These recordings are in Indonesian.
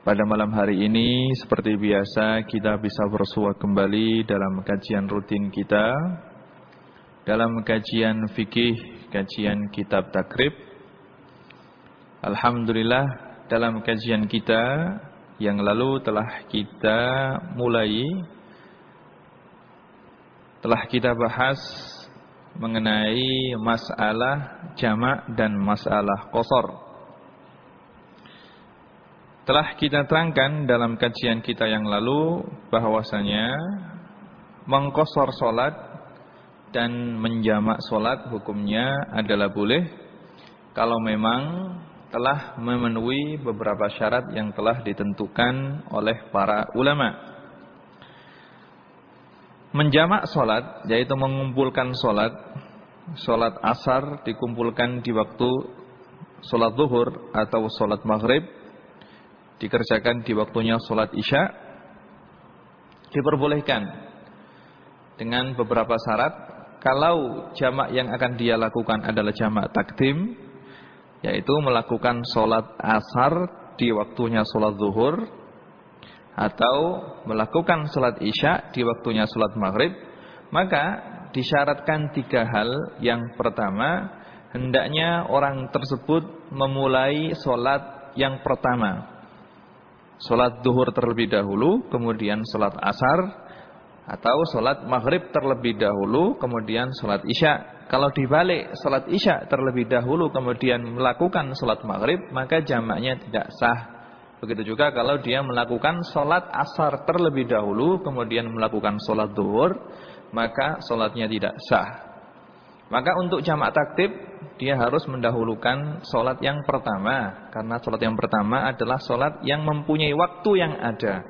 pada malam hari ini seperti biasa kita bisa bersua kembali dalam kajian rutin kita dalam kajian fikih, kajian kitab takrib. Alhamdulillah dalam kajian kita yang lalu telah kita mulai telah kita bahas mengenai masalah jamak dan masalah kosor. Telah kita terangkan dalam kajian kita yang lalu bahwasanya mengkosor solat dan menjamak solat hukumnya adalah boleh kalau memang telah memenuhi beberapa syarat yang telah ditentukan oleh para ulama. Menjamak solat yaitu mengumpulkan solat, solat asar dikumpulkan di waktu solat zuhur atau solat maghrib dikerjakan di waktunya sholat isya diperbolehkan dengan beberapa syarat. Kalau jamak yang akan dia lakukan adalah jamak takdim yaitu melakukan sholat asar di waktunya sholat zuhur atau melakukan sholat isya di waktunya sholat maghrib maka disyaratkan tiga hal. Yang pertama hendaknya orang tersebut memulai sholat yang pertama Sholat duhur terlebih dahulu, kemudian sholat asar, atau sholat maghrib terlebih dahulu, kemudian sholat isya. Kalau dibalik sholat isya terlebih dahulu, kemudian melakukan sholat maghrib, maka jamaknya tidak sah. Begitu juga kalau dia melakukan sholat asar terlebih dahulu, kemudian melakukan sholat duhur, maka sholatnya tidak sah. Maka untuk jamak taktib dia harus mendahulukan solat yang pertama karena solat yang pertama adalah solat yang mempunyai waktu yang ada.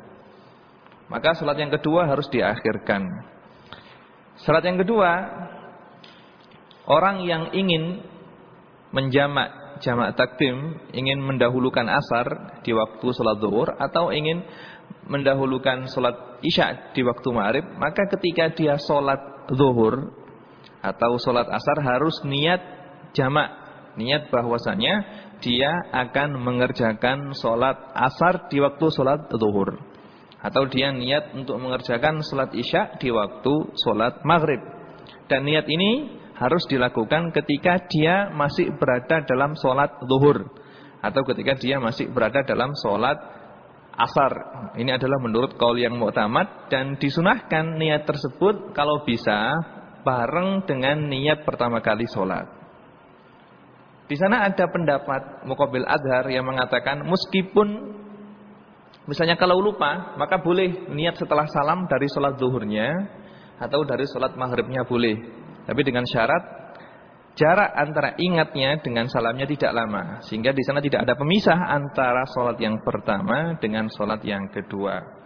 Maka solat yang kedua harus diakhirkan. Solat yang kedua orang yang ingin menjamak jamak takdim ingin mendahulukan asar di waktu solat zuhur atau ingin mendahulukan solat isya di waktu maghrib maka ketika dia solat zuhur atau sholat asar harus niat jamak. Niat bahwasanya dia akan mengerjakan sholat asar di waktu sholat zuhur. Atau dia niat untuk mengerjakan sholat isya di waktu sholat maghrib. Dan niat ini harus dilakukan ketika dia masih berada dalam sholat zuhur. Atau ketika dia masih berada dalam sholat asar. Ini adalah menurut kaul yang mu'tamad. Dan disunahkan niat tersebut kalau bisa bareng dengan niat pertama kali sholat. Di sana ada pendapat Mukabil Adhar yang mengatakan meskipun misalnya kalau lupa maka boleh niat setelah salam dari sholat zuhurnya atau dari sholat maghribnya boleh. Tapi dengan syarat jarak antara ingatnya dengan salamnya tidak lama. Sehingga di sana tidak ada pemisah antara sholat yang pertama dengan sholat yang kedua.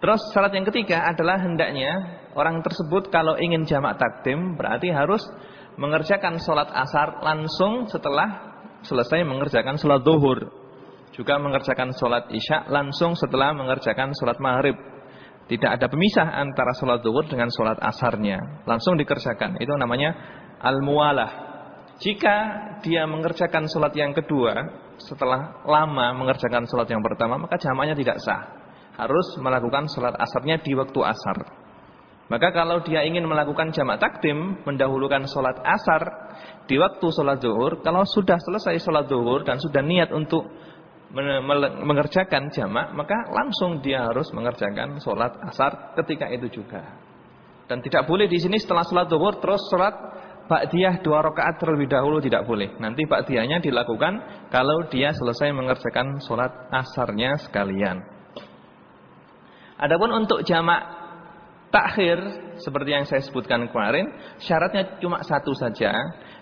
Terus syarat yang ketiga adalah hendaknya orang tersebut kalau ingin jamak takdim berarti harus mengerjakan sholat asar langsung setelah selesai mengerjakan sholat duhur. Juga mengerjakan sholat isya langsung setelah mengerjakan sholat maghrib. Tidak ada pemisah antara sholat duhur dengan sholat asarnya. Langsung dikerjakan. Itu namanya al-muwalah. Jika dia mengerjakan sholat yang kedua setelah lama mengerjakan sholat yang pertama maka jamaknya tidak sah harus melakukan sholat asarnya di waktu asar. Maka kalau dia ingin melakukan jamak takdim, mendahulukan sholat asar di waktu sholat zuhur, kalau sudah selesai sholat zuhur dan sudah niat untuk mengerjakan jamak, maka langsung dia harus mengerjakan sholat asar ketika itu juga. Dan tidak boleh di sini setelah sholat zuhur terus sholat Ba'diyah dua rakaat terlebih dahulu tidak boleh. Nanti ba'diyahnya dilakukan kalau dia selesai mengerjakan sholat asarnya sekalian. Adapun untuk jamak takhir seperti yang saya sebutkan kemarin, syaratnya cuma satu saja,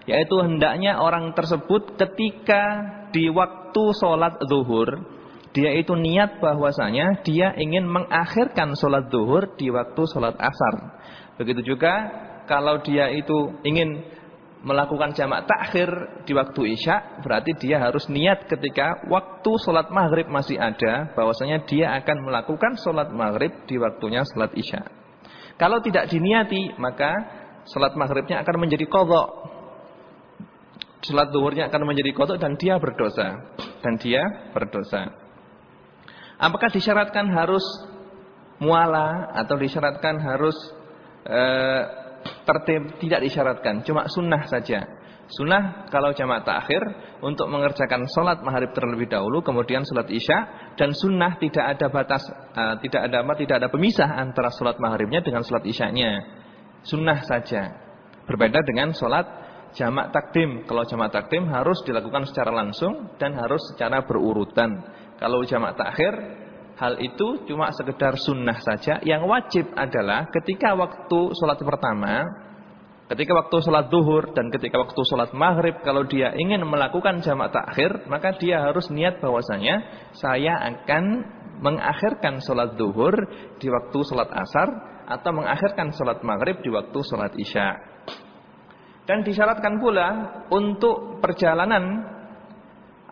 yaitu hendaknya orang tersebut ketika di waktu sholat zuhur Dia itu niat bahwasanya dia ingin mengakhirkan sholat duhur di waktu sholat asar. Begitu juga kalau dia itu ingin melakukan jamak takhir di waktu isya, berarti dia harus niat ketika waktu sholat maghrib masih ada, bahwasanya dia akan melakukan sholat maghrib di waktunya sholat isya. Kalau tidak diniati, maka sholat maghribnya akan menjadi kodok. Sholat duhurnya akan menjadi kodok dan dia berdosa. Dan dia berdosa. Apakah disyaratkan harus muala atau disyaratkan harus eh, tertib tidak disyaratkan, cuma sunnah saja. Sunnah kalau jamak takhir untuk mengerjakan sholat maghrib terlebih dahulu, kemudian sholat isya dan sunnah tidak ada batas, uh, tidak ada apa, tidak ada pemisah antara sholat maghribnya dengan sholat isyanya. Sunnah saja. Berbeda dengan sholat jamak takdim. Kalau jamak takdim harus dilakukan secara langsung dan harus secara berurutan. Kalau jamak takhir Hal itu cuma sekedar sunnah saja. Yang wajib adalah ketika waktu sholat pertama, ketika waktu sholat duhur dan ketika waktu sholat maghrib, kalau dia ingin melakukan jamak takhir, maka dia harus niat bahwasanya saya akan mengakhirkan sholat duhur di waktu sholat asar atau mengakhirkan sholat maghrib di waktu sholat isya. Dan disyaratkan pula untuk perjalanan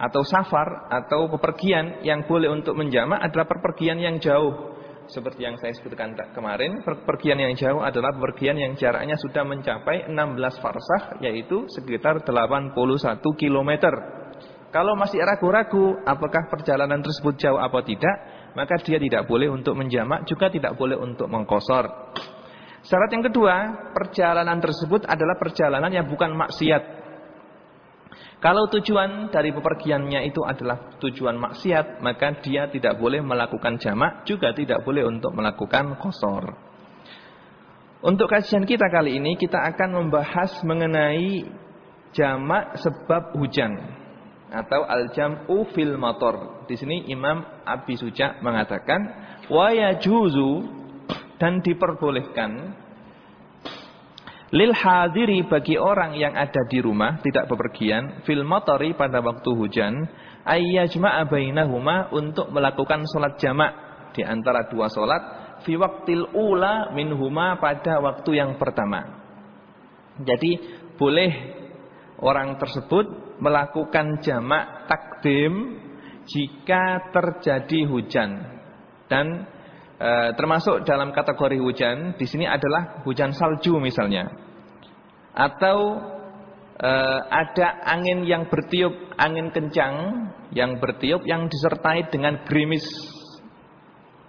atau safar atau pepergian yang boleh untuk menjamak adalah perpergian yang jauh. Seperti yang saya sebutkan kemarin, perpergian yang jauh adalah perpergian yang jaraknya sudah mencapai 16 farsah yaitu sekitar 81 km. Kalau masih ragu-ragu apakah perjalanan tersebut jauh atau tidak, maka dia tidak boleh untuk menjamak juga tidak boleh untuk mengkosor. Syarat yang kedua, perjalanan tersebut adalah perjalanan yang bukan maksiat. Kalau tujuan dari bepergiannya itu adalah tujuan maksiat, maka dia tidak boleh melakukan jamak, juga tidak boleh untuk melakukan kosor. Untuk kajian kita kali ini, kita akan membahas mengenai jamak sebab hujan atau al-jam'u fil motor. Di sini Imam Abi Suja mengatakan wa yajuzu dan diperbolehkan Lil hadiri bagi orang yang ada di rumah tidak bepergian fil motori pada waktu hujan ayyajma'a bainahuma untuk melakukan salat jamak di antara dua salat fi waqtil ula minhuma pada waktu yang pertama. Jadi boleh orang tersebut melakukan jamak takdim jika terjadi hujan dan e, termasuk dalam kategori hujan di sini adalah hujan salju misalnya. Atau e, ada angin yang bertiup angin kencang yang bertiup yang disertai dengan gerimis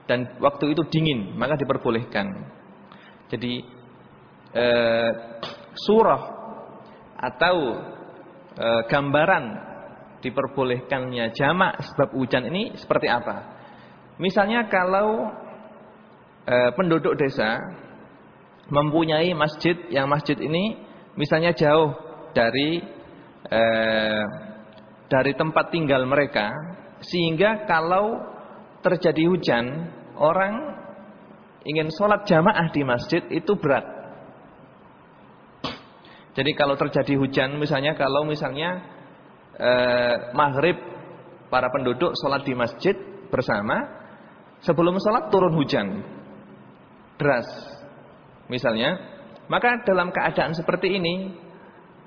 dan waktu itu dingin maka diperbolehkan. Jadi e, surah atau e, gambaran diperbolehkannya jamak sebab hujan ini seperti apa? Misalnya kalau e, penduduk desa mempunyai masjid yang masjid ini misalnya jauh dari e, dari tempat tinggal mereka sehingga kalau terjadi hujan orang ingin sholat jamaah di masjid itu berat. Jadi kalau terjadi hujan misalnya kalau misalnya e, maghrib para penduduk sholat di masjid bersama sebelum sholat turun hujan deras misalnya, maka dalam keadaan seperti ini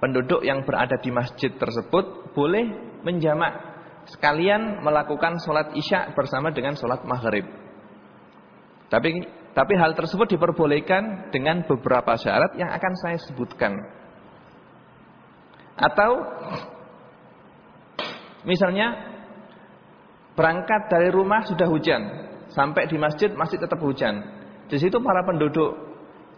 penduduk yang berada di masjid tersebut boleh menjamak sekalian melakukan sholat isya bersama dengan sholat maghrib. Tapi tapi hal tersebut diperbolehkan dengan beberapa syarat yang akan saya sebutkan. Atau misalnya berangkat dari rumah sudah hujan, sampai di masjid masih tetap hujan. Di situ para penduduk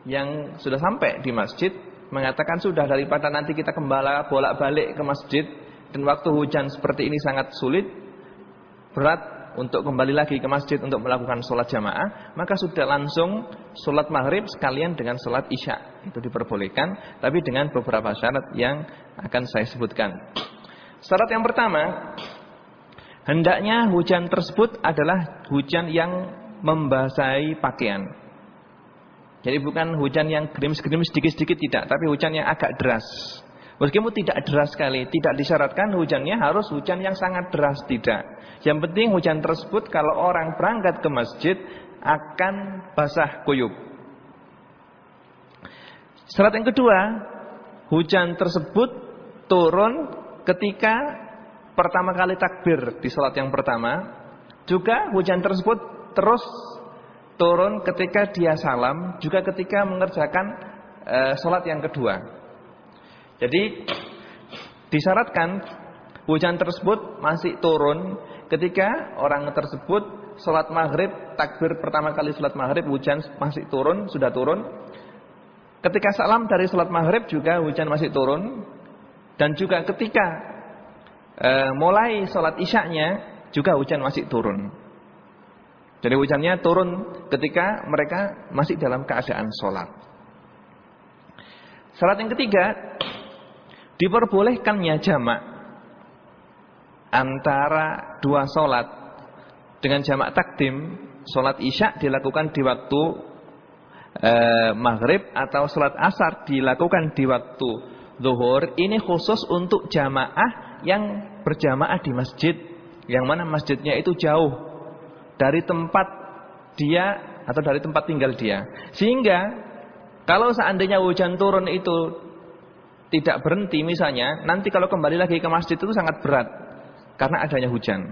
yang sudah sampai di masjid mengatakan sudah daripada nanti kita kembali bolak-balik ke masjid dan waktu hujan seperti ini sangat sulit, berat untuk kembali lagi ke masjid untuk melakukan sholat jamaah, maka sudah langsung sholat maghrib sekalian dengan sholat isya. Itu diperbolehkan, tapi dengan beberapa syarat yang akan saya sebutkan. Syarat yang pertama, hendaknya hujan tersebut adalah hujan yang membasahi pakaian. Jadi bukan hujan yang gerimis-gerimis sedikit-sedikit tidak, tapi hujan yang agak deras. Meskipun tidak deras sekali, tidak disyaratkan hujannya harus hujan yang sangat deras tidak. Yang penting hujan tersebut kalau orang berangkat ke masjid akan basah kuyup. Syarat yang kedua, hujan tersebut turun ketika pertama kali takbir di salat yang pertama. Juga hujan tersebut terus turun ketika dia salam, juga ketika mengerjakan e, salat yang kedua. Jadi disyaratkan hujan tersebut masih turun ketika orang tersebut sholat maghrib takbir pertama kali sholat maghrib hujan masih turun sudah turun. Ketika salam dari sholat maghrib juga hujan masih turun dan juga ketika e, mulai sholat isyaknya juga hujan masih turun. Jadi hujannya turun ketika mereka masih dalam keadaan sholat. Salat yang ketiga diperbolehkannya jamak antara dua solat dengan jamak takdim solat isya dilakukan di waktu e, maghrib atau solat asar dilakukan di waktu zuhur. Ini khusus untuk jamaah yang berjamaah di masjid. Yang mana masjidnya itu jauh dari tempat dia atau dari tempat tinggal dia sehingga kalau seandainya hujan turun itu tidak berhenti misalnya, nanti kalau kembali lagi ke masjid itu sangat berat karena adanya hujan.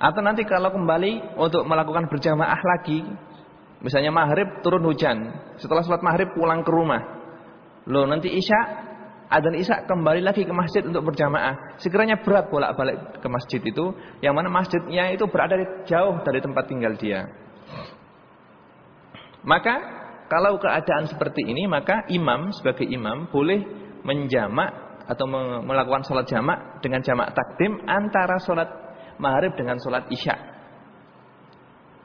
Atau nanti kalau kembali untuk melakukan berjamaah lagi, misalnya maghrib turun hujan, setelah sholat maghrib pulang ke rumah. Loh nanti isya, adzan isya kembali lagi ke masjid untuk berjamaah. Sekiranya berat bolak-balik ke masjid itu, yang mana masjidnya itu berada jauh dari tempat tinggal dia. Maka kalau keadaan seperti ini maka imam sebagai imam boleh menjamak atau melakukan sholat jamak dengan jamak takdim antara sholat maghrib dengan sholat isya.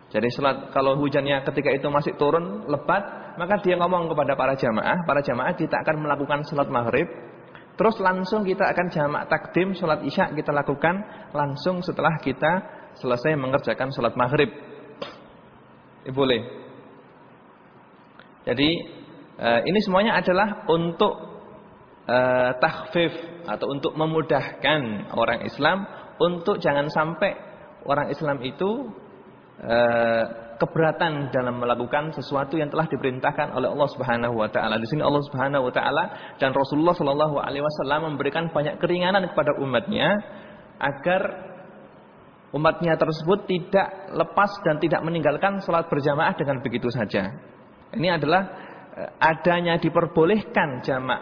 Jadi sholat kalau hujannya ketika itu masih turun lebat, maka dia ngomong kepada para jamaah, para jamaah kita akan melakukan sholat maghrib, terus langsung kita akan jamak takdim sholat isya kita lakukan langsung setelah kita selesai mengerjakan sholat maghrib. Eh, boleh. Jadi eh, ini semuanya adalah untuk uh, takhfif atau untuk memudahkan orang Islam untuk jangan sampai orang Islam itu keberatan dalam melakukan sesuatu yang telah diperintahkan oleh Allah Subhanahu wa taala. Di sini Allah Subhanahu wa taala dan Rasulullah sallallahu alaihi wasallam memberikan banyak keringanan kepada umatnya agar umatnya tersebut tidak lepas dan tidak meninggalkan sholat berjamaah dengan begitu saja. Ini adalah eh, adanya diperbolehkan jamak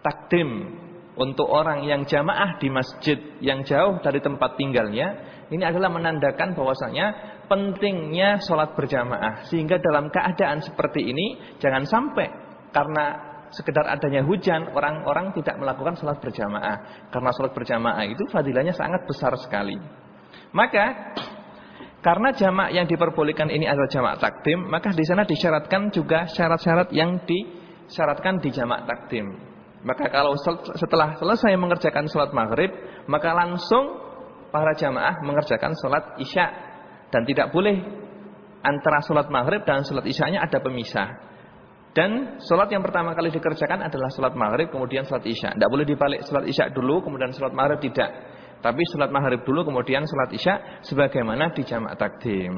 takdim untuk orang yang jamaah di masjid yang jauh dari tempat tinggalnya ini adalah menandakan bahwasanya pentingnya sholat berjamaah. Sehingga dalam keadaan seperti ini jangan sampai karena sekedar adanya hujan orang-orang tidak melakukan sholat berjamaah. Karena sholat berjamaah itu fadilahnya sangat besar sekali. Maka karena jamak yang diperbolehkan ini adalah jamak takdim maka di sana disyaratkan juga syarat-syarat yang disyaratkan di jamak takdim. Maka kalau setelah selesai mengerjakan sholat maghrib, maka langsung para jamaah mengerjakan sholat isya. Dan tidak boleh antara sholat maghrib dan sholat isyanya ada pemisah. Dan sholat yang pertama kali dikerjakan adalah sholat maghrib, kemudian sholat isya. Tidak boleh dibalik sholat isya dulu, kemudian sholat maghrib tidak. Tapi sholat maghrib dulu, kemudian sholat isya, sebagaimana di jamaah takdim.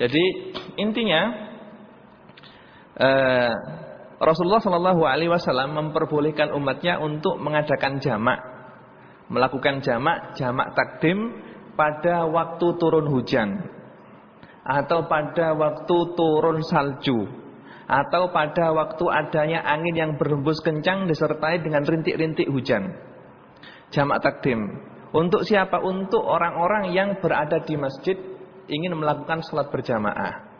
Jadi intinya, eh, Rasulullah Shallallahu Alaihi Wasallam memperbolehkan umatnya untuk mengadakan jamak, melakukan jamak, jamak takdim pada waktu turun hujan, atau pada waktu turun salju, atau pada waktu adanya angin yang berhembus kencang disertai dengan rintik-rintik hujan. Jamak takdim untuk siapa? Untuk orang-orang yang berada di masjid ingin melakukan sholat berjamaah.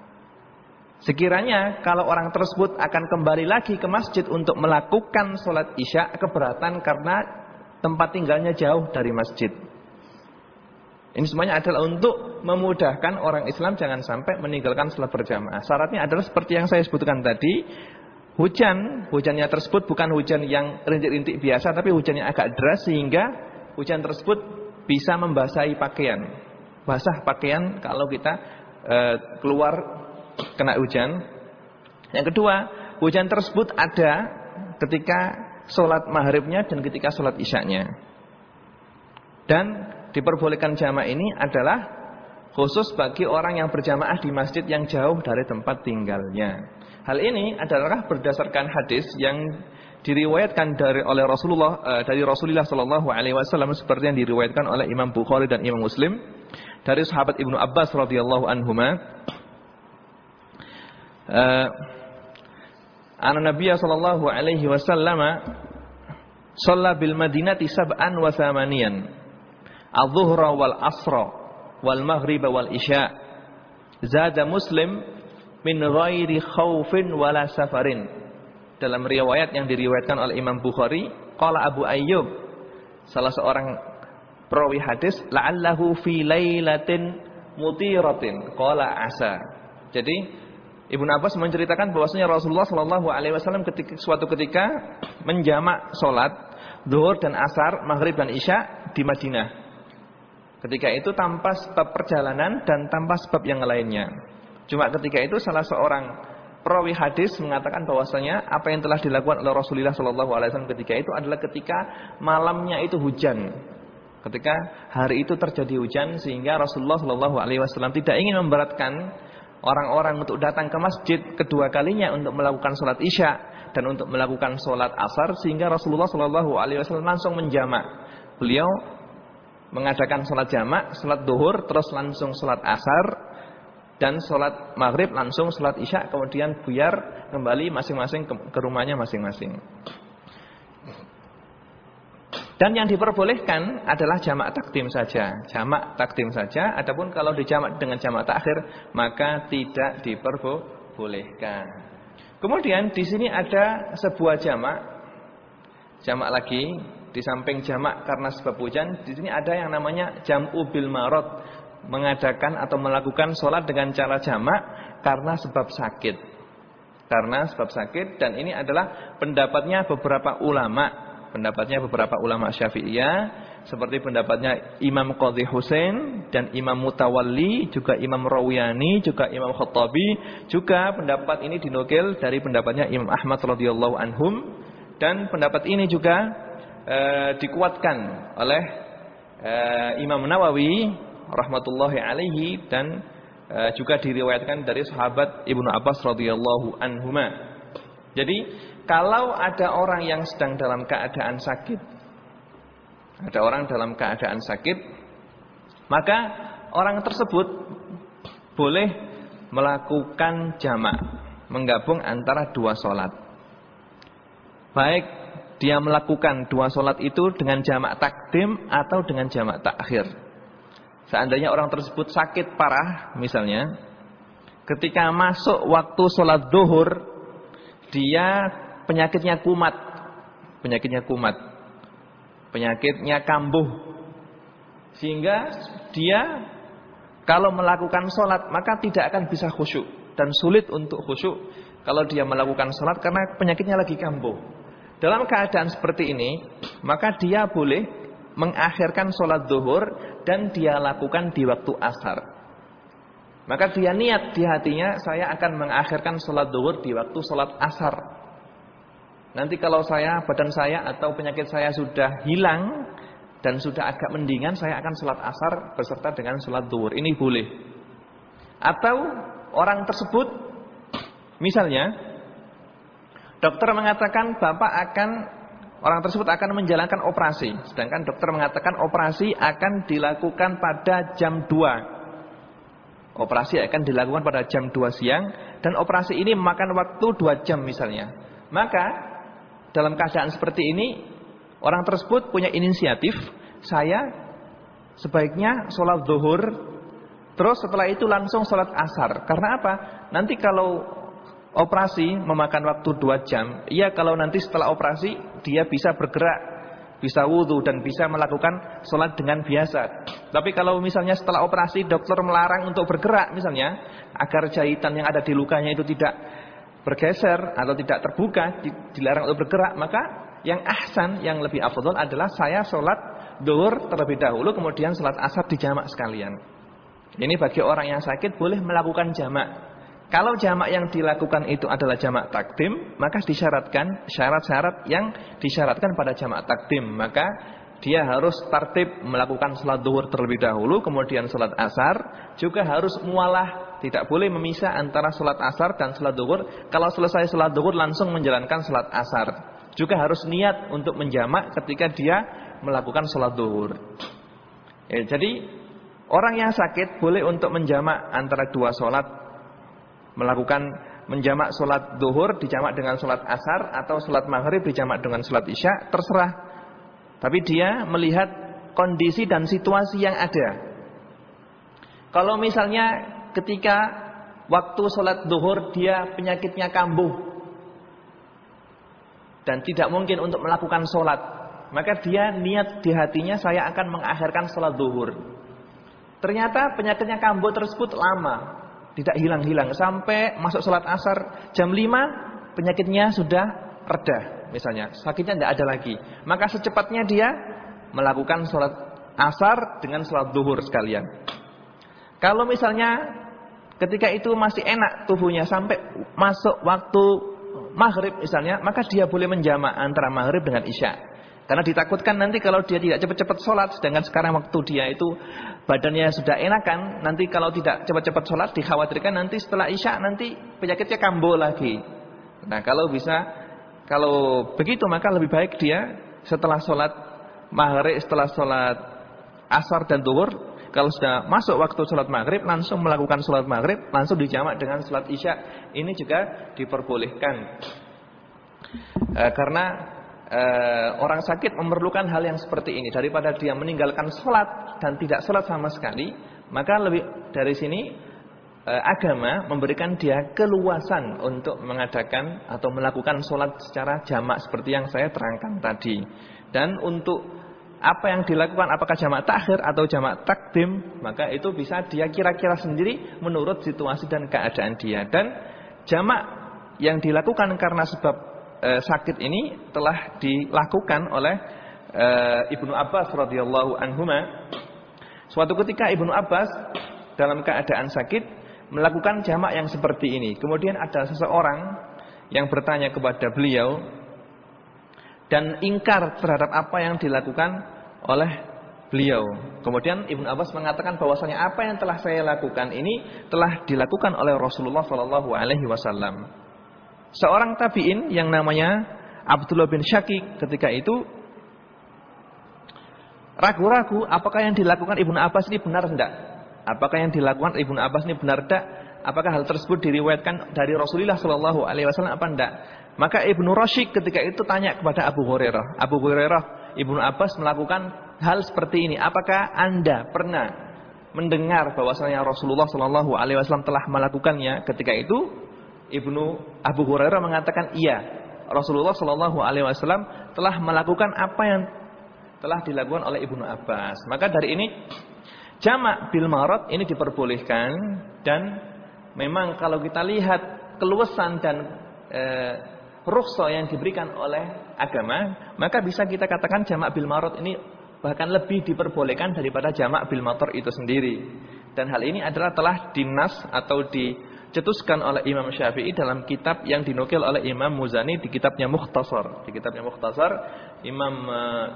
Sekiranya kalau orang tersebut akan kembali lagi ke masjid untuk melakukan sholat isya keberatan karena tempat tinggalnya jauh dari masjid. Ini semuanya adalah untuk memudahkan orang Islam jangan sampai meninggalkan sholat berjamaah. Syaratnya adalah seperti yang saya sebutkan tadi. Hujan, hujannya tersebut bukan hujan yang rintik-rintik biasa, tapi hujan yang agak deras sehingga hujan tersebut bisa membasahi pakaian. Basah pakaian kalau kita e, keluar kena hujan. Yang kedua, hujan tersebut ada ketika sholat maghribnya dan ketika sholat isyaknya. Dan diperbolehkan jamak ini adalah khusus bagi orang yang berjamaah di masjid yang jauh dari tempat tinggalnya. Hal ini adalah berdasarkan hadis yang diriwayatkan dari oleh Rasulullah uh, dari Rasulullah Shallallahu Alaihi Wasallam seperti yang diriwayatkan oleh Imam Bukhari dan Imam Muslim dari sahabat Ibnu Abbas radhiyallahu anhuma. Uh, Anna Nabiya sallallahu alaihi wasallam shalla bil Madinati sab'an wa thamaniyan. Adh-dhuhra wal asra wal maghriba wal isya. Zada Muslim min ghairi khaufin wala safarin. Dalam riwayat yang diriwayatkan oleh Imam Bukhari, qala Abu Ayyub salah seorang perawi hadis la'allahu fi lailatin mutiratin qala asa. Jadi Ibnu Abbas menceritakan bahwasanya Rasulullah Shallallahu Alaihi Wasallam ketika suatu ketika menjamak sholat zuhur dan asar, maghrib dan isya di Madinah. Ketika itu tanpa sebab perjalanan dan tanpa sebab yang lainnya. Cuma ketika itu salah seorang perawi hadis mengatakan bahwasanya apa yang telah dilakukan oleh Rasulullah Shallallahu Alaihi Wasallam ketika itu adalah ketika malamnya itu hujan. Ketika hari itu terjadi hujan sehingga Rasulullah Shallallahu Alaihi Wasallam tidak ingin memberatkan orang-orang untuk datang ke masjid kedua kalinya untuk melakukan sholat isya dan untuk melakukan sholat asar sehingga Rasulullah Shallallahu Alaihi Wasallam langsung menjamak. Beliau mengadakan sholat jamak, sholat duhur, terus langsung sholat asar dan sholat maghrib langsung sholat isya kemudian buyar kembali masing-masing ke rumahnya masing-masing. Dan yang diperbolehkan adalah jamak takdim saja. Jamak takdim saja. Adapun kalau dijamak dengan jamak takhir, maka tidak diperbolehkan. Kemudian di sini ada sebuah jamak. Jamak lagi di samping jamak karena sebab hujan, di sini ada yang namanya jam'u bil marot, mengadakan atau melakukan sholat dengan cara jamak karena sebab sakit. Karena sebab sakit dan ini adalah pendapatnya beberapa ulama pendapatnya beberapa ulama Syafi'iyah seperti pendapatnya Imam Qadhi Husain dan Imam Mutawalli, juga Imam Rawiyani, juga Imam Khattabi, juga pendapat ini dinukil dari pendapatnya Imam Ahmad radhiyallahu anhum dan pendapat ini juga e, dikuatkan oleh e, Imam Nawawi rahmatullahi alaihi dan e, juga diriwayatkan dari sahabat Ibnu Abbas radhiyallahu anhuma. Jadi kalau ada orang yang sedang dalam keadaan sakit, ada orang dalam keadaan sakit, maka orang tersebut boleh melakukan jamak, menggabung antara dua solat. Baik dia melakukan dua solat itu dengan jamak takdim atau dengan jamak takhir. Seandainya orang tersebut sakit parah, misalnya, ketika masuk waktu solat duhur, dia penyakitnya kumat. Penyakitnya kumat. Penyakitnya kambuh. Sehingga dia kalau melakukan sholat maka tidak akan bisa khusyuk. Dan sulit untuk khusyuk kalau dia melakukan sholat karena penyakitnya lagi kambuh. Dalam keadaan seperti ini maka dia boleh mengakhirkan sholat zuhur dan dia lakukan di waktu asar. Maka dia niat di hatinya saya akan mengakhirkan sholat zuhur di waktu sholat asar. Nanti kalau saya, badan saya atau penyakit saya sudah hilang dan sudah agak mendingan, saya akan sholat asar beserta dengan sholat duhur. Ini boleh. Atau orang tersebut, misalnya, dokter mengatakan bapak akan, orang tersebut akan menjalankan operasi. Sedangkan dokter mengatakan operasi akan dilakukan pada jam 2. Operasi akan dilakukan pada jam 2 siang. Dan operasi ini memakan waktu 2 jam misalnya. Maka dalam keadaan seperti ini orang tersebut punya inisiatif, saya sebaiknya sholat zuhur, terus setelah itu langsung sholat asar. Karena apa? Nanti kalau operasi memakan waktu dua jam, iya kalau nanti setelah operasi dia bisa bergerak, bisa wudhu dan bisa melakukan sholat dengan biasa. Tapi kalau misalnya setelah operasi dokter melarang untuk bergerak misalnya, agar jahitan yang ada di lukanya itu tidak bergeser atau tidak terbuka, dilarang untuk bergerak, maka yang ahsan, yang lebih afdol adalah saya sholat duhur terlebih dahulu, kemudian sholat asar di jamak sekalian. Ini bagi orang yang sakit boleh melakukan jamak. Kalau jamak yang dilakukan itu adalah jamak takdim, maka disyaratkan syarat-syarat yang disyaratkan pada jamak takdim. Maka dia harus tertib melakukan salat duhur terlebih dahulu, kemudian salat asar, juga harus mualah, tidak boleh memisah antara salat asar dan salat duhur. Kalau selesai salat duhur langsung menjalankan salat asar. Juga harus niat untuk menjamak ketika dia melakukan salat duhur. Ya, jadi orang yang sakit boleh untuk menjamak antara dua salat melakukan menjamak sholat duhur dijamak dengan sholat asar atau sholat maghrib dijamak dengan sholat isya terserah. Tapi dia melihat kondisi dan situasi yang ada. Kalau misalnya ketika waktu sholat duhur dia penyakitnya kambuh dan tidak mungkin untuk melakukan sholat, maka dia niat di hatinya saya akan mengakhirkan sholat duhur. Ternyata penyakitnya kambuh tersebut lama, tidak hilang-hilang. Sampai masuk sholat asar jam 5 penyakitnya sudah reda misalnya. Sakitnya tidak ada lagi. Maka secepatnya dia melakukan sholat asar dengan sholat duhur sekalian. Kalau misalnya ketika itu masih enak tubuhnya sampai masuk waktu maghrib misalnya maka dia boleh menjamak antara maghrib dengan isya. Karena ditakutkan nanti kalau dia tidak cepat-cepat sholat, sedangkan sekarang waktu dia itu badannya sudah enakan, nanti kalau tidak cepat-cepat sholat, dikhawatirkan nanti setelah isya nanti penyakitnya kambuh lagi. Nah kalau bisa, kalau begitu maka lebih baik dia setelah sholat maghrib, setelah sholat asar dan duhur, kalau sudah masuk waktu sholat maghrib, langsung melakukan sholat maghrib, langsung dijamak dengan sholat isya. Ini juga diperbolehkan. E, karena uh, orang sakit memerlukan hal yang seperti ini. Daripada dia meninggalkan sholat dan tidak sholat sama sekali maka lebih dari sini uh, agama memberikan dia keluasan untuk mengadakan atau melakukan sholat secara jamak seperti yang saya terangkan tadi. Dan untuk apa yang dilakukan apakah jamak takhir atau jamak takdim maka itu bisa dia kira-kira sendiri menurut situasi dan keadaan dia. Dan jamak yang dilakukan karena sebab e, sakit ini telah dilakukan oleh e, Ibnu Abbas radhiyallahu anhuma. Suatu ketika Ibnu Abbas dalam keadaan sakit melakukan jamak yang seperti ini. Kemudian ada seseorang yang bertanya kepada beliau dan ingkar terhadap apa yang dilakukan oleh beliau. Kemudian Ibnu Abbas mengatakan bahwasanya apa yang telah saya lakukan ini telah dilakukan oleh Rasulullah Shallallahu alaihi wasallam. Seorang tabi'in yang namanya Abdullah bin Syakik ketika itu ragu-ragu apakah yang dilakukan Ibnu Abbas ini benar tidak? Apakah yang dilakukan Ibnu Abbas ini benar tidak? Apakah hal tersebut diriwayatkan dari Rasulullah Shallallahu alaihi wasallam apa tidak? Maka Ibnu Rasyid ketika itu tanya kepada Abu Hurairah, "Abu Hurairah, Ibnu Abbas melakukan hal seperti ini. Apakah Anda pernah mendengar bahwasanya Rasulullah Shallallahu alaihi wasallam telah melakukannya ketika itu?" Ibnu Abu Hurairah mengatakan iya. Rasulullah Shallallahu alaihi wasallam telah melakukan apa yang telah dilakukan oleh Ibnu Abbas. Maka dari ini jamak bil marad ini diperbolehkan dan memang kalau kita lihat keluasan dan e, rukhsah yang diberikan oleh agama, maka bisa kita katakan jamak bil marad ini bahkan lebih diperbolehkan daripada jamak bil motor itu sendiri. Dan hal ini adalah telah dinas atau di dicetuskan oleh Imam Syafi'i dalam kitab yang dinukil oleh Imam Muzani di kitabnya Mukhtasar. Di kitabnya Mukhtasar, Imam uh,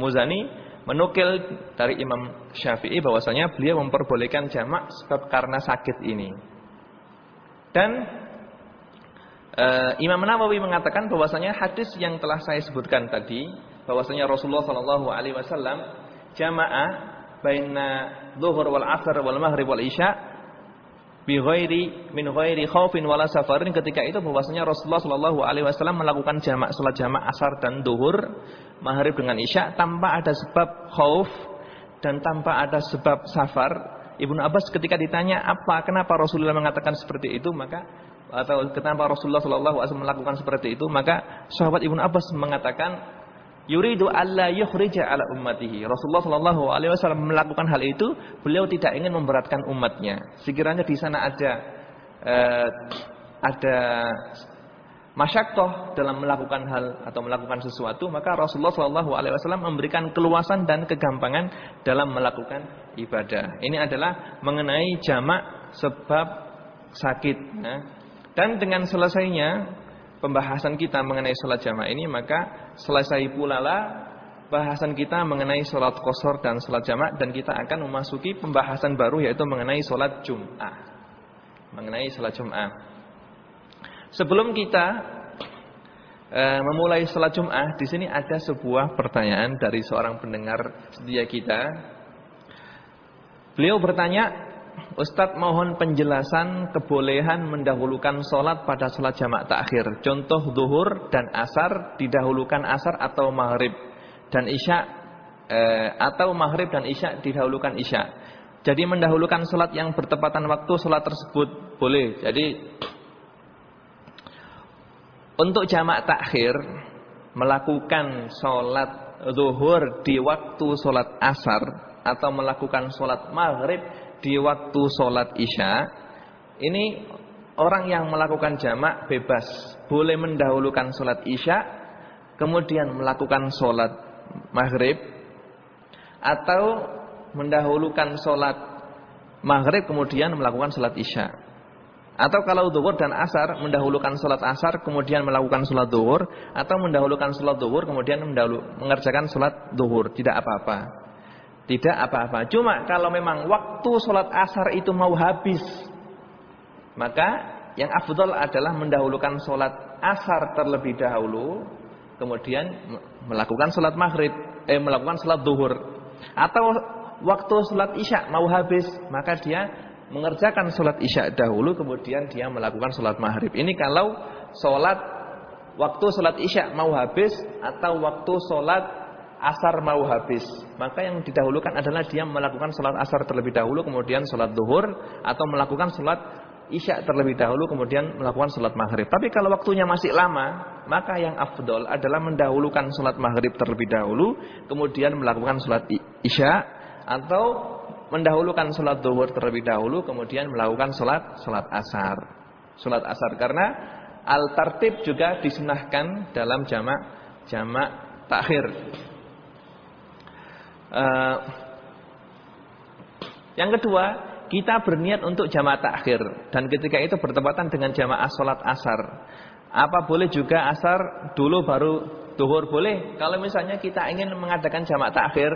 Muzani menukil dari Imam Syafi'i bahwasanya beliau memperbolehkan jamak sebab karena sakit ini. Dan uh, Imam Nawawi mengatakan bahwasanya hadis yang telah saya sebutkan tadi bahwasanya Rasulullah Shallallahu alaihi wasallam jamaah baina zuhur wal asr wal maghrib wal isya bi ghairi min ghairi khaufin wala safarin ketika itu bahwasanya Rasulullah Shallallahu alaihi wasallam melakukan jamak salat jamak asar dan duhur maghrib dengan isya tanpa ada sebab khauf dan tanpa ada sebab safar. Ibnu Abbas ketika ditanya apa kenapa Rasulullah mengatakan seperti itu? Maka atau kenapa Rasulullah Shallallahu alaihi wasallam melakukan seperti itu? Maka sahabat Ibnu Abbas mengatakan yuridu alla yukhrija ala ummatihi. Rasulullah sallallahu alaihi wasallam melakukan hal itu, beliau tidak ingin memberatkan umatnya. Sekiranya di sana ada uh, ada masyakoh dalam melakukan hal atau melakukan sesuatu, maka Rasulullah sallallahu alaihi wasallam memberikan keluasan dan kegampangan dalam melakukan ibadah. Ini adalah mengenai jamak sebab sakit. Ya. Dan dengan selesainya pembahasan kita mengenai sholat jamaah ini, maka selesai pula lah bahasan kita mengenai sholat kosor dan sholat jamaah dan kita akan memasuki pembahasan baru yaitu mengenai sholat jum'ah. Mengenai sholat jum'ah. Sebelum kita e, memulai sholat jum'ah, di sini ada sebuah pertanyaan dari seorang pendengar setia kita. Beliau bertanya, Ustadz mohon penjelasan kebolehan mendahulukan sholat pada sholat jamak takhir. Contoh duhur dan asar didahulukan asar atau maghrib dan isya eh, atau maghrib dan isya didahulukan isya. Jadi mendahulukan sholat yang bertepatan waktu sholat tersebut boleh. Jadi untuk jamak takhir melakukan sholat duhur di waktu sholat asar atau melakukan sholat maghrib di waktu sholat isya ini orang yang melakukan jamak bebas. Boleh mendahulukan sholat isya kemudian melakukan sholat maghrib atau mendahulukan sholat maghrib kemudian melakukan sholat isya. Atau kalau duhur dan asar mendahulukan sholat asar kemudian melakukan sholat duhur atau mendahulukan sholat duhur kemudian mengerjakan sholat duhur tidak apa-apa tidak apa-apa. Cuma kalau memang waktu sholat asar itu mau habis. Maka yang afdol adalah mendahulukan sholat asar terlebih dahulu. Kemudian melakukan sholat maghrib. Eh melakukan sholat duhur. Atau waktu sholat isya mau habis. Maka dia mengerjakan sholat isya dahulu. Kemudian dia melakukan sholat maghrib. Ini kalau sholat waktu sholat isya mau habis. Atau waktu sholat asar mau habis, maka yang didahulukan adalah dia melakukan sholat asar terlebih dahulu, kemudian sholat duhur, atau melakukan sholat isya terlebih dahulu, kemudian melakukan sholat maghrib. Tapi kalau waktunya masih lama, maka yang afdol adalah mendahulukan sholat maghrib terlebih dahulu, kemudian melakukan sholat isya, atau mendahulukan sholat duhur terlebih dahulu, kemudian melakukan sholat sholat asar. Sholat asar karena al tartib juga disunahkan dalam jamak jamak takhir. Uh, yang kedua, kita berniat untuk jamaah takhir dan ketika itu bertepatan dengan jamaah sholat asar. Apa boleh juga asar dulu baru duhur boleh? Kalau misalnya kita ingin mengadakan jamaah takhir,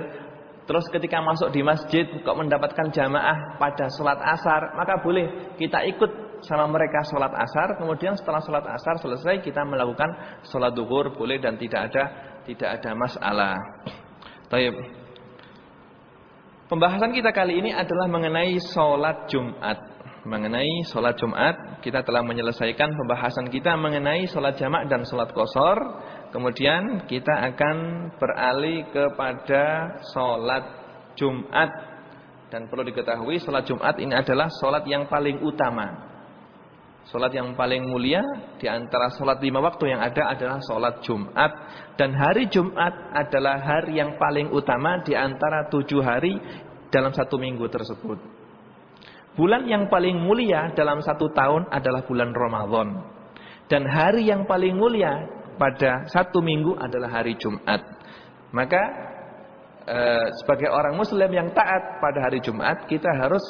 terus ketika masuk di masjid kok mendapatkan jamaah pada sholat asar, maka boleh kita ikut sama mereka sholat asar. Kemudian setelah sholat asar selesai kita melakukan sholat duhur boleh dan tidak ada tidak ada masalah. Taib. Pembahasan kita kali ini adalah mengenai sholat Jumat. Mengenai sholat Jumat, kita telah menyelesaikan pembahasan kita mengenai sholat jamak dan sholat kosor. Kemudian kita akan beralih kepada sholat Jumat. Dan perlu diketahui sholat Jumat ini adalah sholat yang paling utama. Sholat yang paling mulia di antara sholat lima waktu yang ada adalah sholat Jumat. Dan hari Jumat adalah hari yang paling utama di antara tujuh hari dalam satu minggu tersebut. Bulan yang paling mulia dalam satu tahun adalah bulan Ramadan. Dan hari yang paling mulia pada satu minggu adalah hari Jumat. Maka e, sebagai orang muslim yang taat pada hari Jumat, kita harus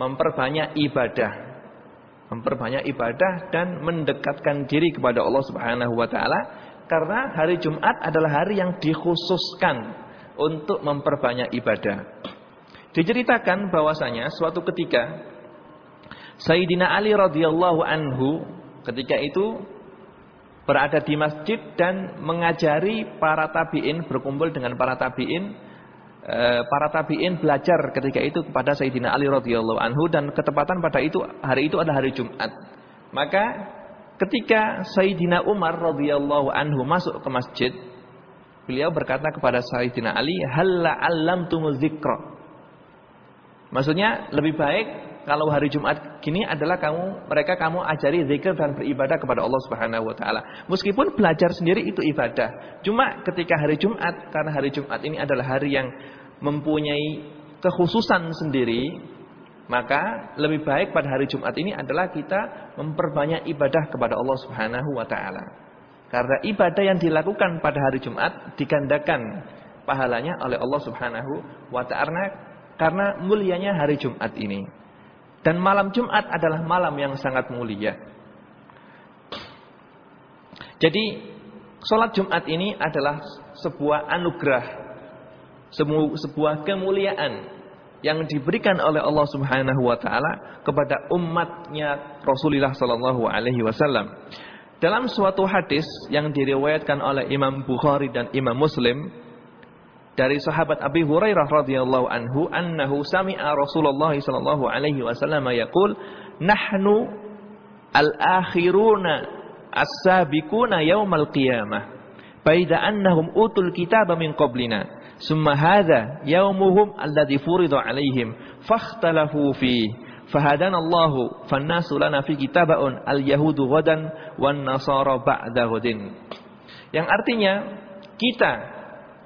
memperbanyak ibadah memperbanyak ibadah dan mendekatkan diri kepada Allah Subhanahu wa taala karena hari Jumat adalah hari yang dikhususkan untuk memperbanyak ibadah. Diceritakan bahwasanya suatu ketika Sayyidina Ali radhiyallahu anhu ketika itu berada di masjid dan mengajari para tabi'in berkumpul dengan para tabi'in para tabi'in belajar ketika itu kepada Sayyidina Ali radhiyallahu anhu dan ketepatan pada itu hari itu adalah hari Jumat. Maka ketika Sayyidina Umar radhiyallahu anhu masuk ke masjid, beliau berkata kepada Sayyidina Ali, "Halla 'allamtumuz dzikra." Maksudnya lebih baik kalau hari Jumat gini adalah kamu mereka kamu ajari zikir dan beribadah kepada Allah Subhanahu wa taala. Meskipun belajar sendiri itu ibadah. Cuma ketika hari Jumat karena hari Jumat ini adalah hari yang mempunyai kekhususan sendiri, maka lebih baik pada hari Jumat ini adalah kita memperbanyak ibadah kepada Allah Subhanahu wa taala. Karena ibadah yang dilakukan pada hari Jumat digandakan pahalanya oleh Allah Subhanahu wa taala karena mulianya hari Jumat ini. Dan malam Jumat adalah malam yang sangat mulia. Jadi sholat Jumat ini adalah sebuah anugerah, sebuah kemuliaan yang diberikan oleh Allah Subhanahu wa taala kepada umatnya Rasulullah sallallahu alaihi wasallam. Dalam suatu hadis yang diriwayatkan oleh Imam Bukhari dan Imam Muslim dari sahabat Abi Hurairah radhiyallahu anhu annahu sami'a Rasulullah sallallahu alaihi wasallam yaqul nahnu al-akhiruna as-sabiquna yaumal qiyamah baida annahum utul kitaba min qablina summa hadha yaumuhum alladhi furida alaihim fakhtalafu fi fahadanallahu fannasu lana fi kitabaun al-yahudu ghadan wan nasara ba'da ghadin. Yang artinya kita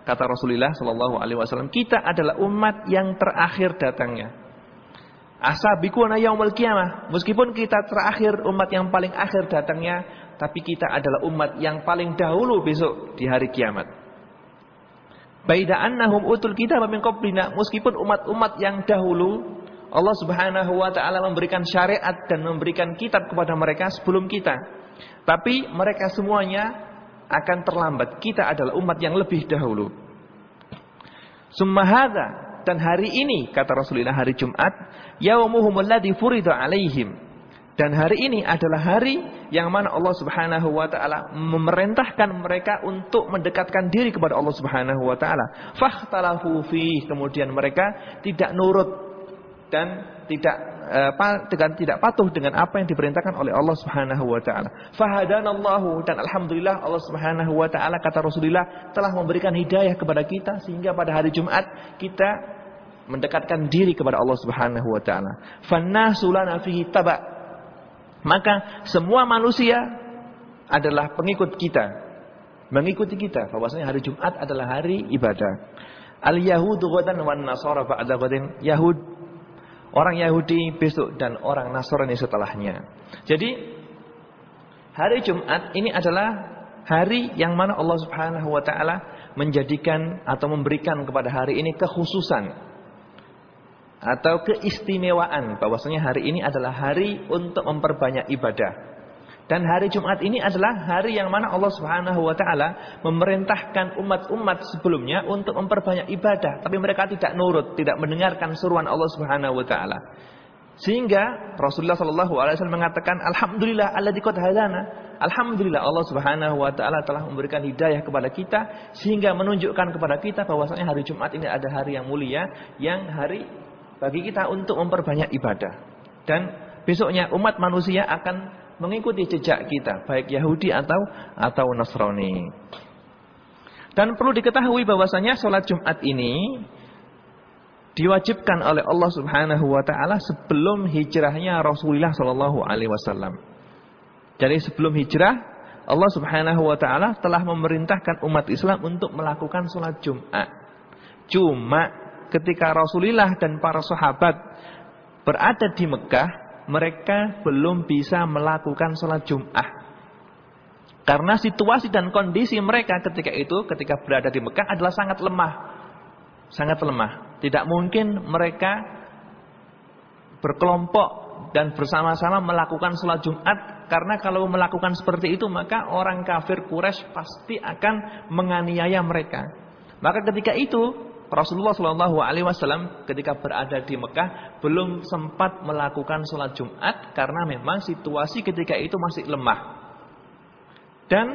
kata Rasulullah sallallahu alaihi wasallam kita adalah umat yang terakhir datangnya. Asabikuna yaumul qiyamah. Meskipun kita terakhir umat yang paling akhir datangnya tapi kita adalah umat yang paling dahulu besok di hari kiamat. Baida annahum utul kitab min meskipun umat-umat yang dahulu Allah Subhanahu wa taala memberikan syariat dan memberikan kitab kepada mereka sebelum kita. Tapi mereka semuanya akan terlambat. Kita adalah umat yang lebih dahulu. Summa dan hari ini kata Rasulullah hari Jumat yaumuhum alladzi furida alaihim dan hari ini adalah hari yang mana Allah Subhanahu wa taala memerintahkan mereka untuk mendekatkan diri kepada Allah Subhanahu wa taala. Fi kemudian mereka tidak nurut dan tidak dengan tidak patuh dengan apa yang diperintahkan oleh Allah Subhanahu wa taala. Fahadanallahu dan alhamdulillah Allah Subhanahu wa taala kata Rasulullah telah memberikan hidayah kepada kita sehingga pada hari Jumat kita mendekatkan diri kepada Allah Subhanahu wa taala. Fannasu lana fihi taba' Maka semua manusia adalah pengikut kita. Mengikuti kita bahwasanya hari Jumat adalah hari ibadah. Al Yahudu ghadan wan Nasara ba'da ghadin. Yahud orang Yahudi besok dan orang Nasrani setelahnya. Jadi hari Jumat ini adalah hari yang mana Allah Subhanahu wa taala menjadikan atau memberikan kepada hari ini kekhususan atau keistimewaan bahwasanya hari ini adalah hari untuk memperbanyak ibadah. Dan hari Jumat ini adalah hari yang mana Allah Subhanahu wa taala memerintahkan umat-umat sebelumnya untuk memperbanyak ibadah, tapi mereka tidak nurut, tidak mendengarkan seruan Allah Subhanahu wa taala. Sehingga Rasulullah sallallahu alaihi wasallam mengatakan alhamdulillah alladzi qad hadana. Alhamdulillah Allah Subhanahu wa taala telah memberikan hidayah kepada kita sehingga menunjukkan kepada kita bahwasanya hari Jumat ini ada hari yang mulia yang hari bagi kita untuk memperbanyak ibadah. Dan besoknya umat manusia akan mengikuti jejak kita, baik Yahudi atau atau Nasrani. Dan perlu diketahui bahwasanya sholat Jumat ini diwajibkan oleh Allah Subhanahu wa taala sebelum hijrahnya Rasulullah sallallahu alaihi wasallam. Jadi sebelum hijrah Allah Subhanahu wa taala telah memerintahkan umat Islam untuk melakukan sholat Jumat. Cuma ketika Rasulullah dan para sahabat berada di Mekah, mereka belum bisa melakukan sholat Jum'ah. Karena situasi dan kondisi mereka ketika itu, ketika berada di Mekah adalah sangat lemah. Sangat lemah. Tidak mungkin mereka berkelompok dan bersama-sama melakukan sholat Jumat. Karena kalau melakukan seperti itu, maka orang kafir Quraisy pasti akan menganiaya mereka. Maka ketika itu, Rasulullah Shallallahu Alaihi Wasallam ketika berada di Mekah belum sempat melakukan sholat Jumat karena memang situasi ketika itu masih lemah. Dan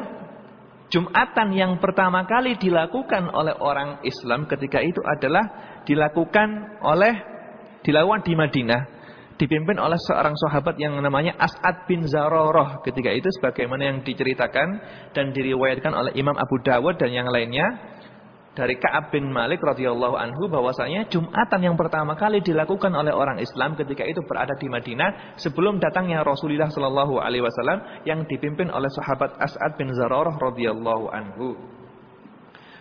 Jumatan yang pertama kali dilakukan oleh orang Islam ketika itu adalah dilakukan oleh dilakukan di Madinah dipimpin oleh seorang sahabat yang namanya As'ad bin Zaroroh ketika itu sebagaimana yang diceritakan dan diriwayatkan oleh Imam Abu Dawud dan yang lainnya dari Ka'ab bin Malik radhiyallahu anhu bahwasanya Jumatan yang pertama kali dilakukan oleh orang Islam ketika itu berada di Madinah sebelum datangnya Rasulullah sallallahu alaihi wasallam yang dipimpin oleh sahabat As'ad bin Zararah radhiyallahu anhu.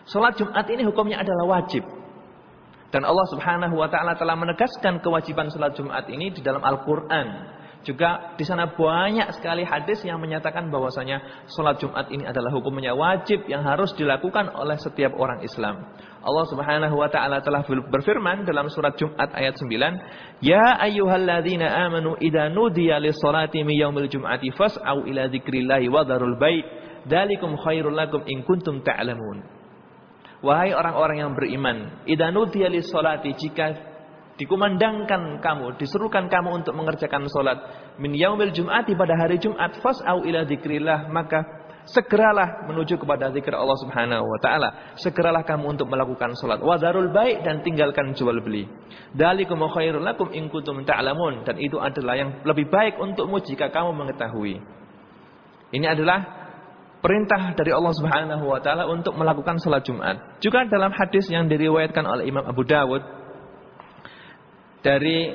Salat Jumat ini hukumnya adalah wajib. Dan Allah Subhanahu wa taala telah menegaskan kewajiban salat Jumat ini di dalam Al-Qur'an. Juga di sana banyak sekali hadis yang menyatakan bahwasanya sholat Jumat ini adalah hukumnya wajib yang harus dilakukan oleh setiap orang Islam. Allah Subhanahu wa taala telah berfirman dalam surat Jumat ayat 9, "Ya ayyuhalladzina amanu idza nudiya lis-salati min yaumil jum'ati fas'au ila dzikrillahi wa dzarul bait, dzalikum khairul lakum in kuntum ta'lamun." Wahai orang-orang yang beriman, idza nudiya lis-salati jika dikumandangkan kamu, diserukan kamu untuk mengerjakan solat min yaumil jum'ati pada hari Jumat fas'au ila dzikrillah maka segeralah menuju kepada zikir Allah Subhanahu wa taala. Segeralah kamu untuk melakukan salat wadarul baik dan tinggalkan jual beli. Dalikum khairul lakum in ta'lamun. Dan itu adalah yang lebih baik untukmu jika kamu mengetahui. Ini adalah perintah dari Allah Subhanahu wa taala untuk melakukan salat Jumat. Juga dalam hadis yang diriwayatkan oleh Imam Abu Dawud dari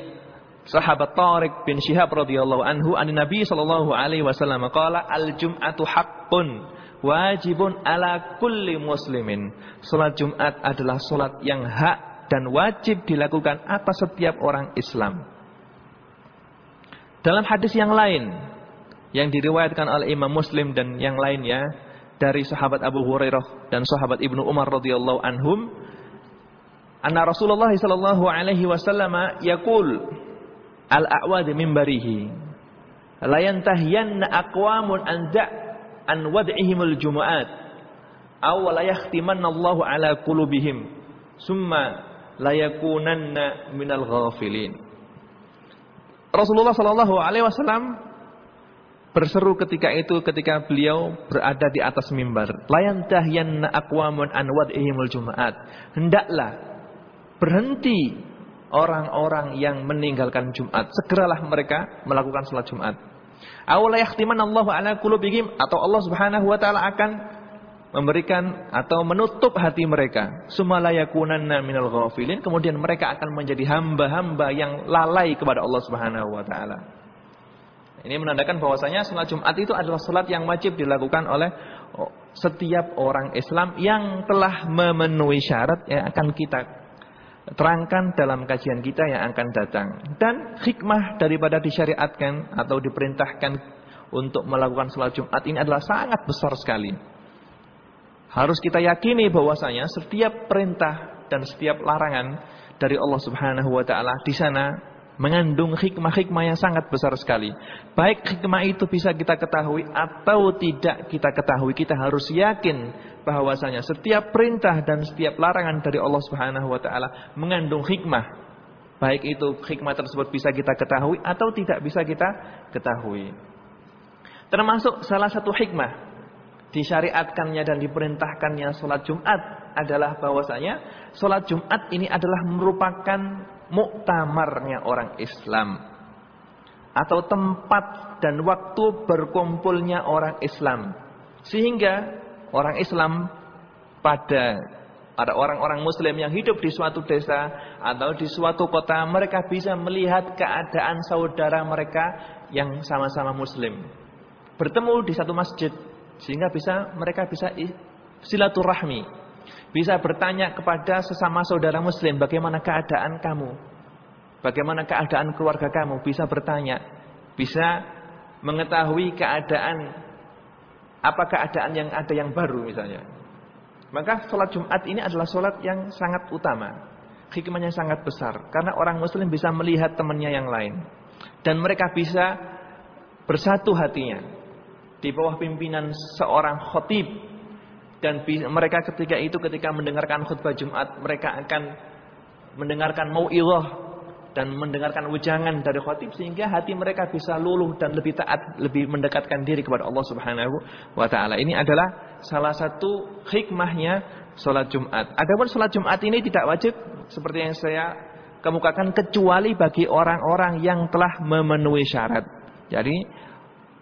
sahabat Tariq bin Syihab radhiyallahu anhu an Nabi sallallahu alaihi wasallam qala al jum'atu haqqun wajibun ala kulli muslimin. Salat Jumat adalah salat yang hak dan wajib dilakukan atas setiap orang Islam. Dalam hadis yang lain yang diriwayatkan oleh Imam Muslim dan yang lainnya dari sahabat Abu Hurairah dan sahabat Ibnu Umar radhiyallahu anhum anna Rasulullah sallallahu alaihi wasallam yaqul al-a'wad minbarihi la yantahiyanna aqwamun an da' an wad'ihimul jumu'at aw la yahtimanna Allah ala qulubihim summa la yakunanna minal ghafilin. Rasulullah sallallahu alaihi wasallam berseru ketika itu ketika beliau berada di atas mimbar layantahiyanna aqwamun an wad'ihimul jumu'at. Hendaklah berhenti orang-orang yang meninggalkan Jumat. Segeralah mereka melakukan salat Jumat. Awala Allah ala qulubihim atau Allah Subhanahu wa taala akan memberikan atau menutup hati mereka. Sumalayakunanna minal ghafilin. Kemudian mereka akan menjadi hamba-hamba yang lalai kepada Allah Subhanahu wa taala. Ini menandakan bahwasanya salat Jumat itu adalah salat yang wajib dilakukan oleh setiap orang Islam yang telah memenuhi syarat yang akan kita terangkan dalam kajian kita yang akan datang. Dan hikmah daripada disyariatkan atau diperintahkan untuk melakukan sholat Jumat ini adalah sangat besar sekali. Harus kita yakini bahwasanya setiap perintah dan setiap larangan dari Allah Subhanahu wa taala di sana mengandung hikmah-hikmah yang sangat besar sekali. Baik hikmah itu bisa kita ketahui atau tidak kita ketahui, kita harus yakin bahwasanya setiap perintah dan setiap larangan dari Allah Subhanahu wa taala mengandung hikmah. Baik itu hikmah tersebut bisa kita ketahui atau tidak bisa kita ketahui. Termasuk salah satu hikmah disyariatkannya dan diperintahkannya sholat Jumat adalah bahwasanya sholat Jumat ini adalah merupakan muktamarnya orang Islam. Atau tempat dan waktu berkumpulnya orang Islam. Sehingga orang Islam pada ada orang-orang muslim yang hidup di suatu desa atau di suatu kota mereka bisa melihat keadaan saudara mereka yang sama-sama muslim. Bertemu di satu masjid sehingga bisa mereka bisa silaturahmi. Bisa bertanya kepada sesama saudara muslim bagaimana keadaan kamu? Bagaimana keadaan keluarga kamu? Bisa bertanya. Bisa mengetahui keadaan apa keadaan yang ada yang baru misalnya. Maka sholat Jumat ini adalah sholat yang sangat utama. Hikmahnya sangat besar. Karena orang muslim bisa melihat temannya yang lain. Dan mereka bisa bersatu hatinya di bawah pimpinan seorang khotib dan mereka ketika itu ketika mendengarkan khutbah Jumat mereka akan mendengarkan mau'izah dan mendengarkan ujangan dari khotib sehingga hati mereka bisa luluh dan lebih taat, lebih mendekatkan diri kepada Allah Subhanahu wa taala. Ini adalah salah satu hikmahnya salat Jumat. Adapun salat Jumat ini tidak wajib seperti yang saya kemukakan kecuali bagi orang-orang yang telah memenuhi syarat. Jadi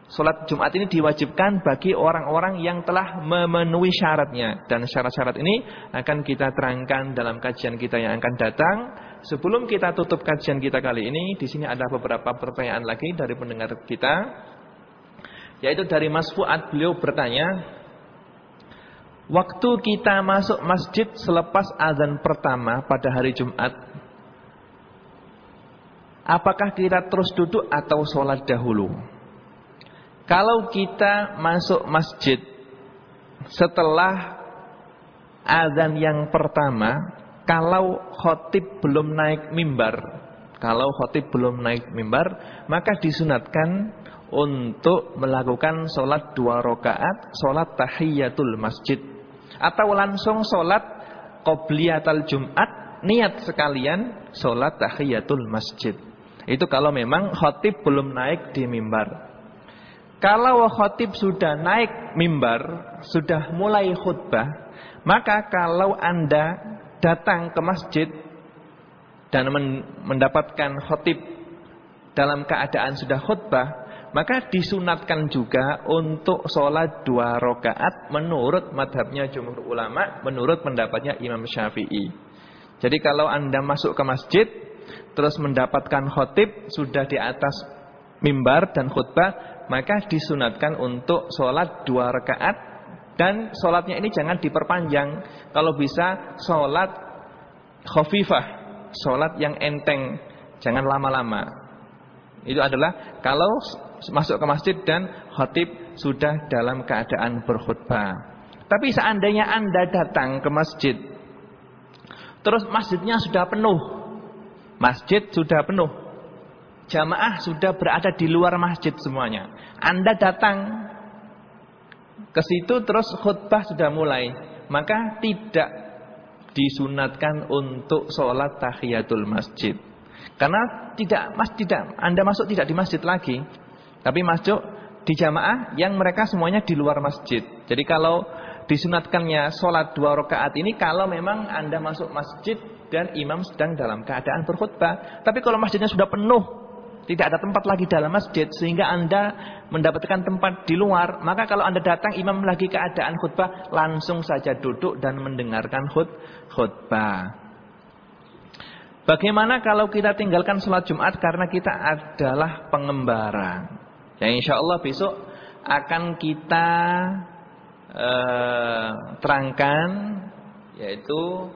Sholat Jumat ini diwajibkan bagi orang-orang yang telah memenuhi syaratnya. Dan syarat-syarat ini akan kita terangkan dalam kajian kita yang akan datang. Sebelum kita tutup kajian kita kali ini, di sini ada beberapa pertanyaan lagi dari pendengar kita. Yaitu dari Mas Fuad, beliau bertanya, Waktu kita masuk masjid selepas azan pertama pada hari Jumat, apakah kita terus duduk atau sholat dahulu? Kalau kita masuk masjid setelah azan yang pertama, kalau khotib belum naik mimbar, kalau khotib belum naik mimbar, maka disunatkan untuk melakukan sholat dua rakaat, sholat tahiyatul masjid, atau langsung sholat qobliyatul Jumat, niat sekalian sholat tahiyatul masjid. Itu kalau memang khotib belum naik di mimbar. Kalau khotib sudah naik mimbar, sudah mulai khutbah, maka kalau Anda datang ke masjid dan mendapatkan khotib dalam keadaan sudah khutbah, maka disunatkan juga untuk sholat dua rakaat menurut madhabnya jumhur ulama, menurut pendapatnya Imam Syafi'i. Jadi kalau Anda masuk ke masjid, terus mendapatkan khotib sudah di atas mimbar dan khutbah, maka disunatkan untuk sholat dua rakaat dan sholatnya ini jangan diperpanjang. Kalau bisa sholat khafifah, sholat yang enteng, jangan lama-lama. Itu adalah kalau masuk ke masjid dan khatib sudah dalam keadaan berkhutbah. Tapi seandainya anda datang ke masjid, terus masjidnya sudah penuh, masjid sudah penuh, Jamaah sudah berada di luar masjid semuanya. Anda datang ke situ terus khutbah sudah mulai. Maka tidak disunatkan untuk sholat tahiyatul masjid. Karena tidak mas tidak Anda masuk tidak di masjid lagi. Tapi masuk di jamaah yang mereka semuanya di luar masjid. Jadi kalau disunatkannya sholat dua rakaat ini kalau memang Anda masuk masjid dan imam sedang dalam keadaan berkhutbah. Tapi kalau masjidnya sudah penuh tidak ada tempat lagi dalam masjid sehingga Anda mendapatkan tempat di luar, maka kalau Anda datang imam lagi keadaan khutbah, langsung saja duduk dan mendengarkan khut khutbah. Bagaimana kalau kita tinggalkan sholat Jumat karena kita adalah pengembara? Ya insya Allah besok akan kita uh, terangkan yaitu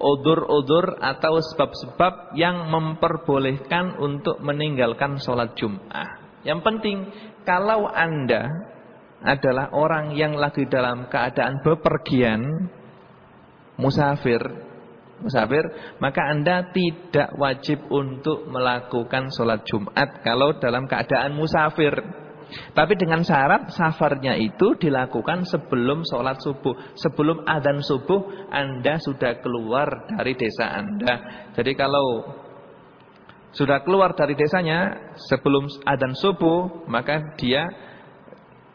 udur-udur atau sebab-sebab yang memperbolehkan untuk meninggalkan sholat Jum'ah. Yang penting, kalau Anda adalah orang yang lagi dalam keadaan bepergian, musafir, musafir, maka Anda tidak wajib untuk melakukan sholat Jumat kalau dalam keadaan musafir. Tapi dengan syarat safarnya itu dilakukan sebelum sholat subuh. Sebelum adzan subuh Anda sudah keluar dari desa Anda. Jadi kalau sudah keluar dari desanya sebelum adzan subuh, maka dia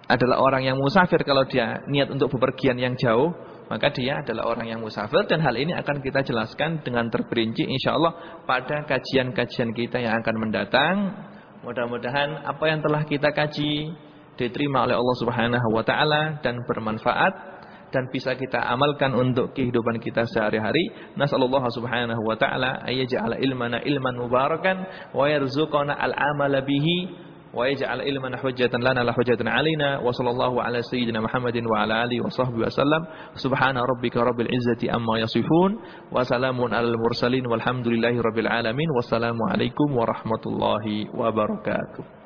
adalah orang yang musafir kalau dia niat untuk bepergian yang jauh, maka dia adalah orang yang musafir dan hal ini akan kita jelaskan dengan terperinci insyaallah pada kajian-kajian kita yang akan mendatang. Mudah-mudahan apa yang telah kita kaji diterima oleh Allah Subhanahu wa taala dan bermanfaat dan bisa kita amalkan untuk kehidupan kita sehari-hari. Nasallallahu subhanahu wa ta'ala ayyaj'ala ilmana ilman mubarakan wa yarzuqana al-amala bihi wa yaj'al ilmana hujjatan lana la hujjatan alaina wa sallallahu ala sayyidina Muhammadin wa ala alihi wa sahbihi wasallam subhana rabbika rabbil izzati amma yasifun. Wa salamun alal mursalin. Walhamdulillahi rabbil alamin. Wassalamu alaikum warahmatullahi wabarakatuh